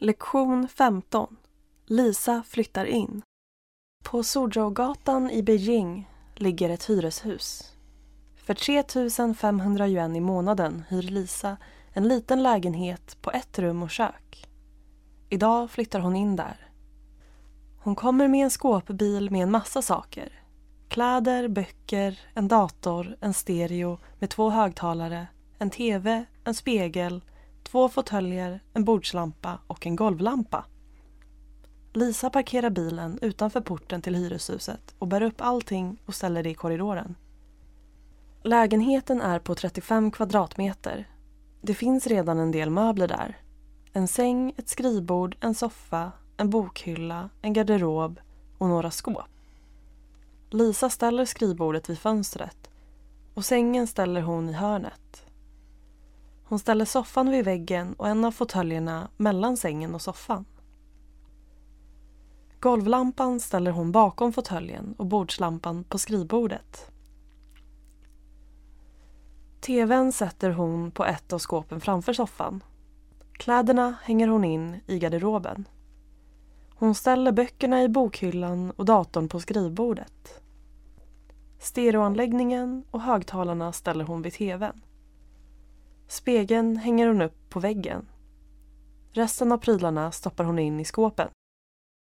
Lektion 15 Lisa flyttar in. På Suzhou-gatan i Beijing ligger ett hyreshus. För 3 500 yuan i månaden hyr Lisa en liten lägenhet på ett rum och kök. Idag flyttar hon in där. Hon kommer med en skåpbil med en massa saker. Kläder, böcker, en dator, en stereo med två högtalare, en TV, en spegel, två fåtöljer, en bordslampa och en golvlampa. Lisa parkerar bilen utanför porten till hyreshuset och bär upp allting och ställer det i korridoren. Lägenheten är på 35 kvadratmeter. Det finns redan en del möbler där. En säng, ett skrivbord, en soffa, en bokhylla, en garderob och några skåp. Lisa ställer skrivbordet vid fönstret och sängen ställer hon i hörnet. Hon ställer soffan vid väggen och en av fåtöljerna mellan sängen och soffan. Golvlampan ställer hon bakom fåtöljen och bordslampan på skrivbordet. TVn sätter hon på ett av skåpen framför soffan. Kläderna hänger hon in i garderoben. Hon ställer böckerna i bokhyllan och datorn på skrivbordet. Stereoanläggningen och högtalarna ställer hon vid tvn. Spegeln hänger hon upp på väggen. Resten av prylarna stoppar hon in i skåpen.